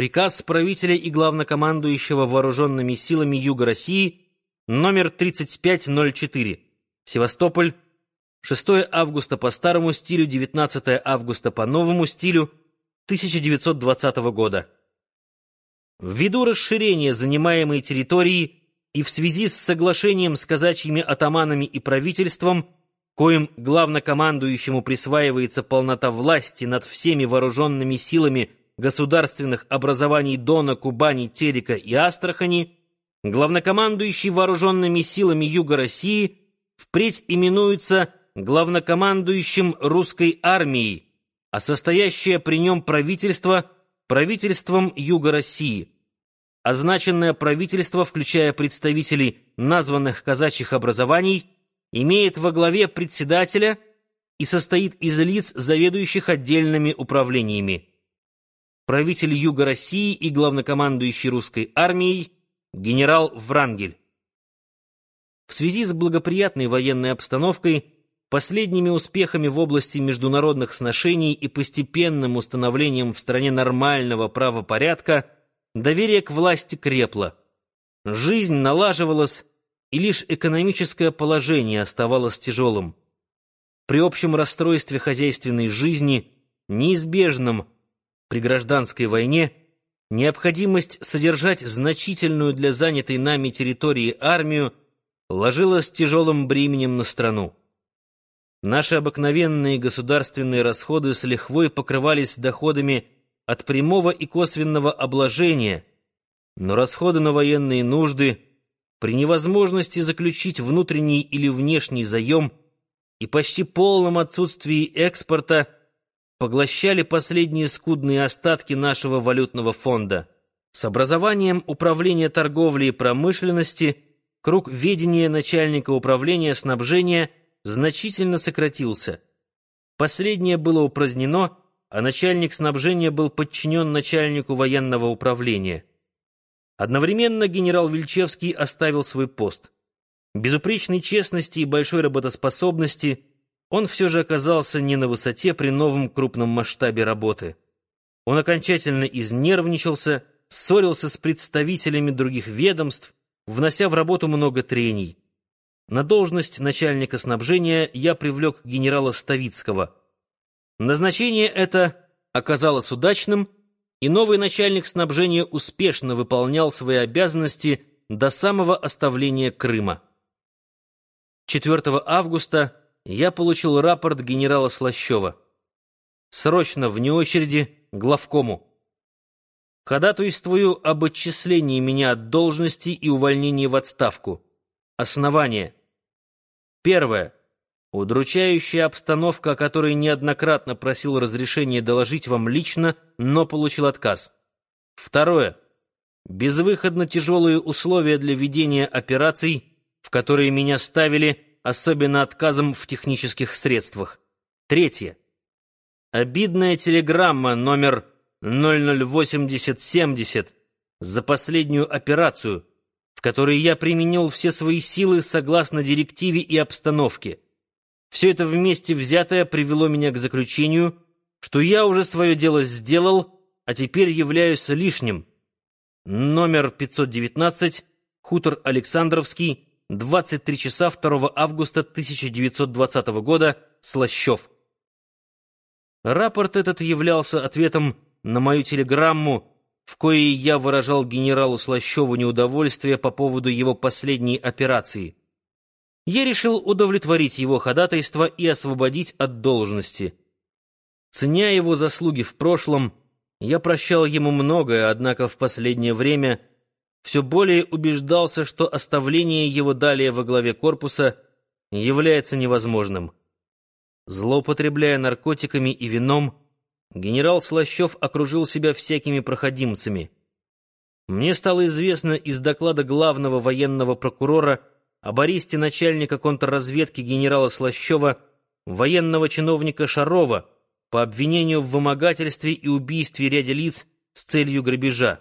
Приказ правителя и главнокомандующего вооруженными силами Юга России номер 3504. Севастополь. 6 августа по старому стилю, 19 августа по новому стилю 1920 года. Ввиду расширения занимаемой территории и в связи с соглашением с казачьими атаманами и правительством, коим главнокомандующему присваивается полнота власти над всеми вооруженными силами государственных образований Дона, Кубани, Терека и Астрахани, главнокомандующий вооруженными силами Юга России впредь именуется главнокомандующим русской армией, а состоящее при нем правительство правительством Юга России. Означенное правительство, включая представителей названных казачьих образований, имеет во главе председателя и состоит из лиц, заведующих отдельными управлениями правитель Юга России и главнокомандующий русской армией генерал Врангель. В связи с благоприятной военной обстановкой, последними успехами в области международных сношений и постепенным установлением в стране нормального правопорядка, доверие к власти крепло. Жизнь налаживалась, и лишь экономическое положение оставалось тяжелым. При общем расстройстве хозяйственной жизни, неизбежном при гражданской войне необходимость содержать значительную для занятой нами территории армию ложилась тяжелым бременем на страну. Наши обыкновенные государственные расходы с лихвой покрывались доходами от прямого и косвенного обложения, но расходы на военные нужды при невозможности заключить внутренний или внешний заем и почти полном отсутствии экспорта – поглощали последние скудные остатки нашего валютного фонда. С образованием Управления торговли и промышленности круг ведения начальника управления снабжения значительно сократился. Последнее было упразднено, а начальник снабжения был подчинен начальнику военного управления. Одновременно генерал Вильчевский оставил свой пост. Безупречной честности и большой работоспособности – он все же оказался не на высоте при новом крупном масштабе работы. Он окончательно изнервничался, ссорился с представителями других ведомств, внося в работу много трений. На должность начальника снабжения я привлек генерала Ставицкого. Назначение это оказалось удачным, и новый начальник снабжения успешно выполнял свои обязанности до самого оставления Крыма. 4 августа я получил рапорт генерала Слащева. Срочно, вне очереди, главкому. Ходатайствую об отчислении меня от должности и увольнении в отставку. Основание. Первое. Удручающая обстановка, о которой неоднократно просил разрешения доложить вам лично, но получил отказ. Второе. Безвыходно тяжелые условия для ведения операций, в которые меня ставили особенно отказом в технических средствах. Третье. Обидная телеграмма номер 008070 за последнюю операцию, в которой я применил все свои силы согласно директиве и обстановке. Все это вместе взятое привело меня к заключению, что я уже свое дело сделал, а теперь являюсь лишним. Номер 519, хутор Александровский, 23 часа 2 августа 1920 года, Слащев. Рапорт этот являлся ответом на мою телеграмму, в коей я выражал генералу Слащеву неудовольствие по поводу его последней операции. Я решил удовлетворить его ходатайство и освободить от должности. Ценя его заслуги в прошлом, я прощал ему многое, однако в последнее время — все более убеждался, что оставление его далее во главе корпуса является невозможным. Злоупотребляя наркотиками и вином, генерал Слащев окружил себя всякими проходимцами. Мне стало известно из доклада главного военного прокурора об аресте начальника контрразведки генерала Слащева, военного чиновника Шарова, по обвинению в вымогательстве и убийстве ряда лиц с целью грабежа.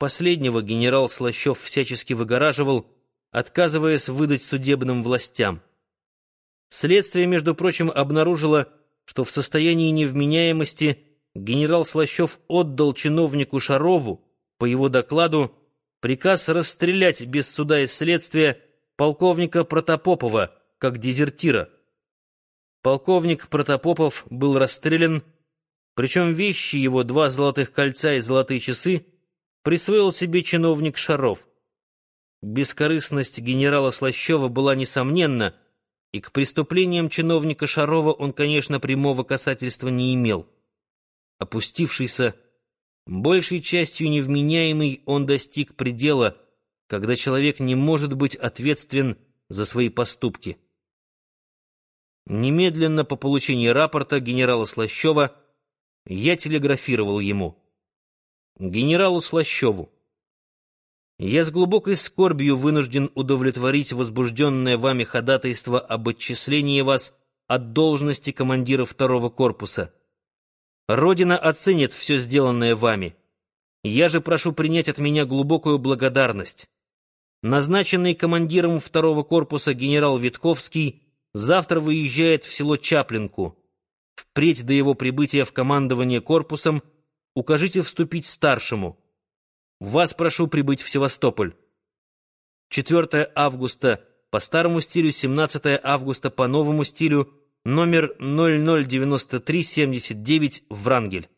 Последнего генерал Слащев всячески выгораживал, отказываясь выдать судебным властям. Следствие, между прочим, обнаружило, что в состоянии невменяемости генерал Слащев отдал чиновнику Шарову, по его докладу, приказ расстрелять без суда и следствия полковника Протопопова как дезертира. Полковник Протопопов был расстрелян, причем вещи его, два золотых кольца и золотые часы, присвоил себе чиновник Шаров. Бескорыстность генерала Слащева была несомненна, и к преступлениям чиновника Шарова он, конечно, прямого касательства не имел. Опустившийся, большей частью невменяемый, он достиг предела, когда человек не может быть ответственен за свои поступки. Немедленно по получении рапорта генерала Слащева я телеграфировал ему. Генералу Слащеву. Я с глубокой скорбью вынужден удовлетворить возбужденное вами ходатайство об отчислении вас от должности командира второго корпуса. Родина оценит все сделанное вами. Я же прошу принять от меня глубокую благодарность. Назначенный командиром второго корпуса генерал Витковский завтра выезжает в село Чаплинку. Впредь до его прибытия в командование корпусом укажите вступить старшему. Вас прошу прибыть в Севастополь. 4 августа по старому стилю, 17 августа по новому стилю, номер 009379, Врангель.